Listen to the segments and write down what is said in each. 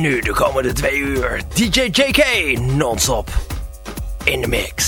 Nu de komende twee uur DJ JK non-stop in de mix.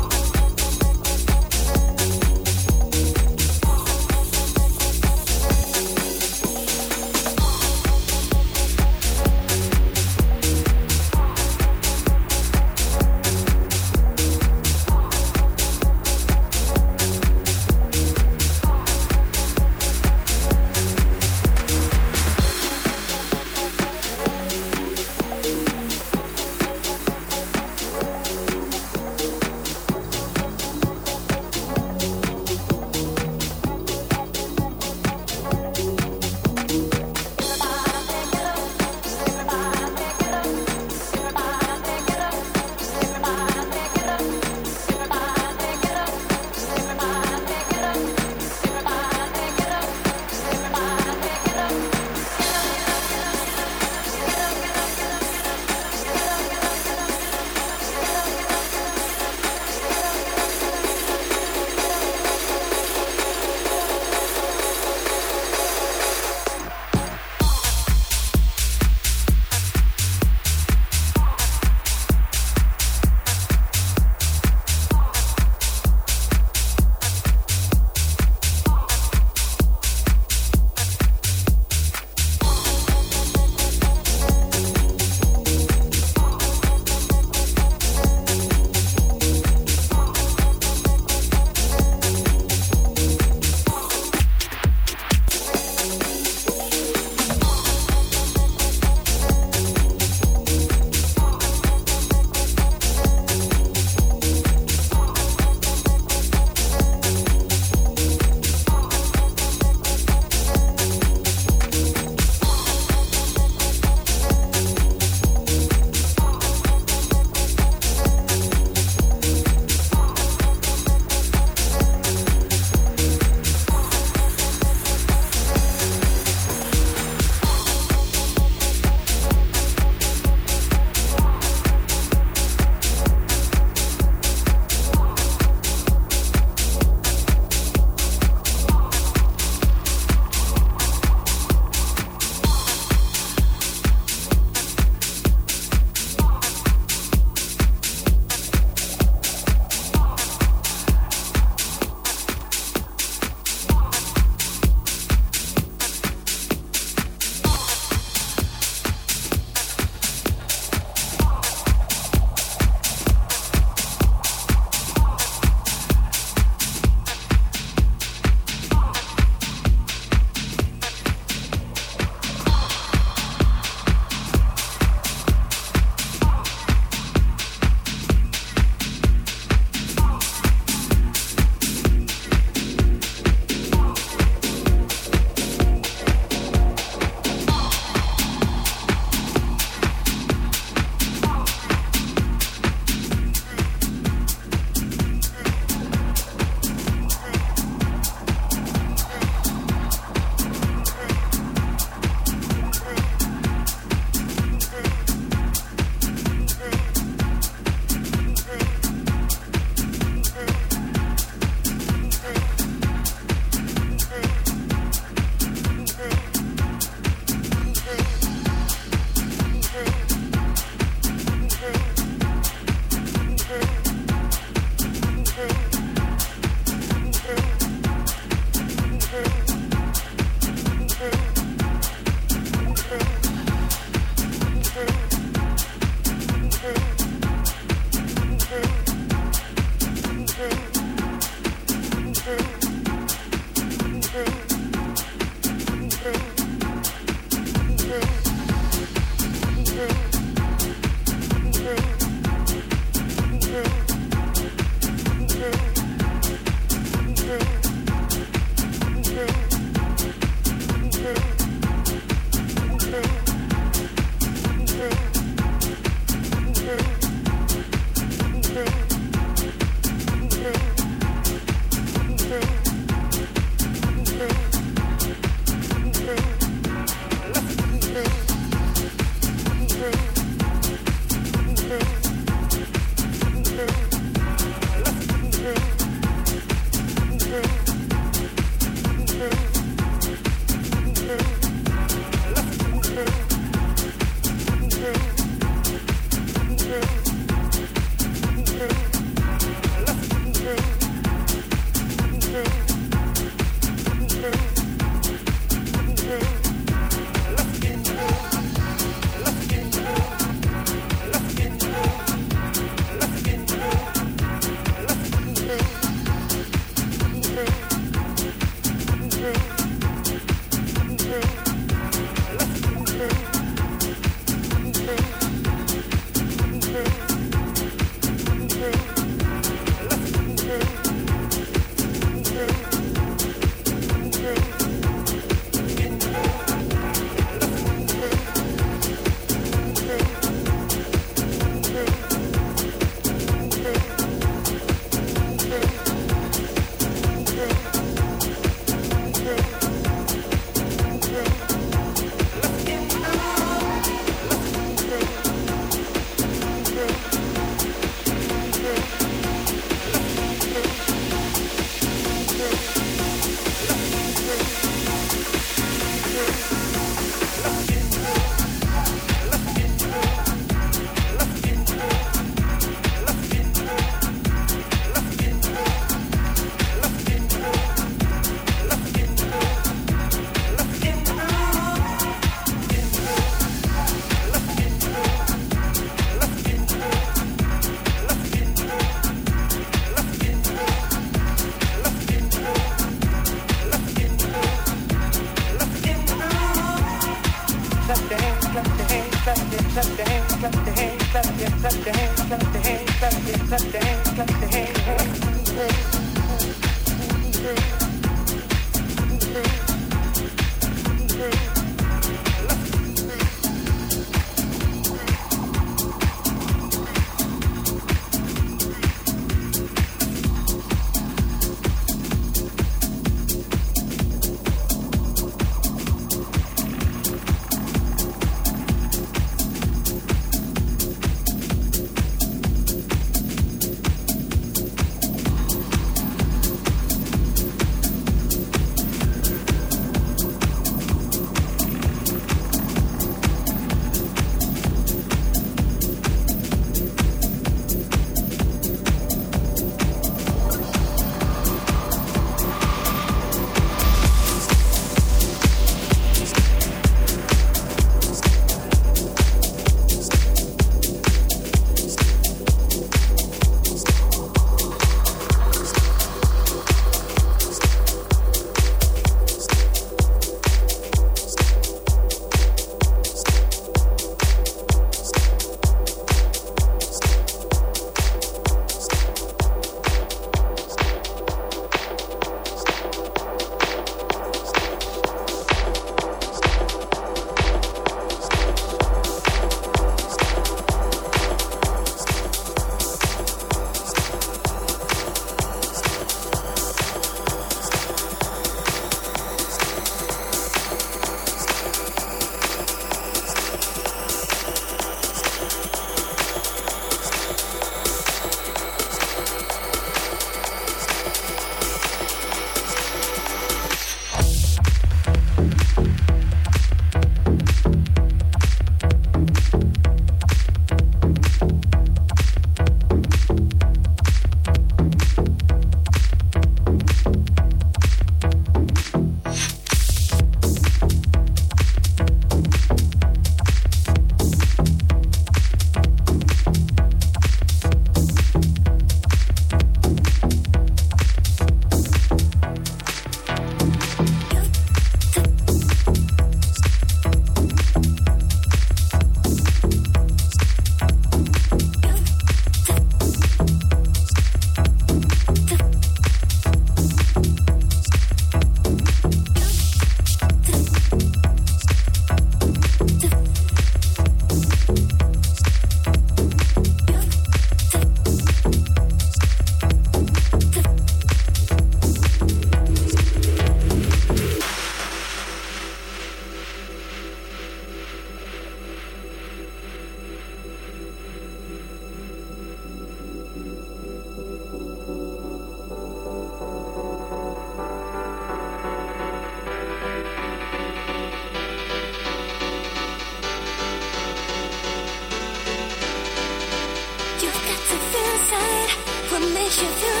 Make you feel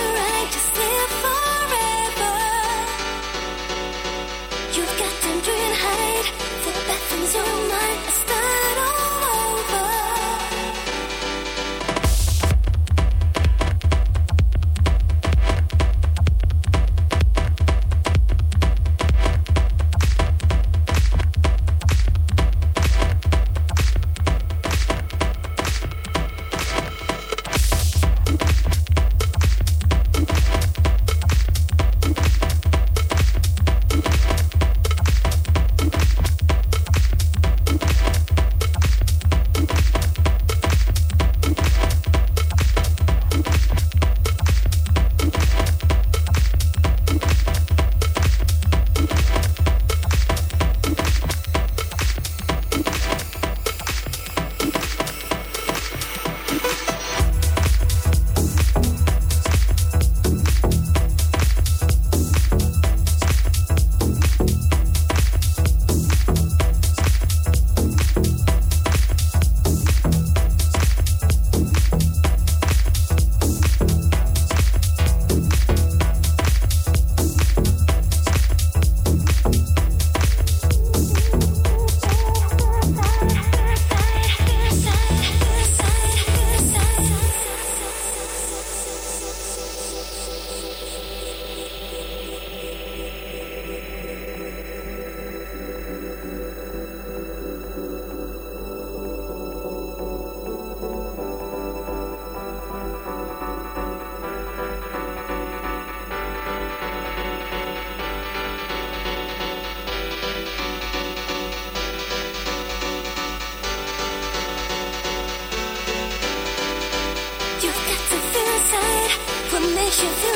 should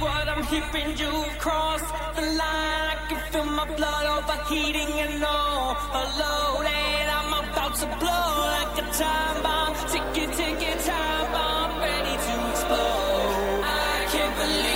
what I'm hearing. You've crossed the line. I can feel my blood overheating and all alone. And I'm about to blow like a time bomb. Ticking, ticking, time bomb. Ready to explode. I can't believe.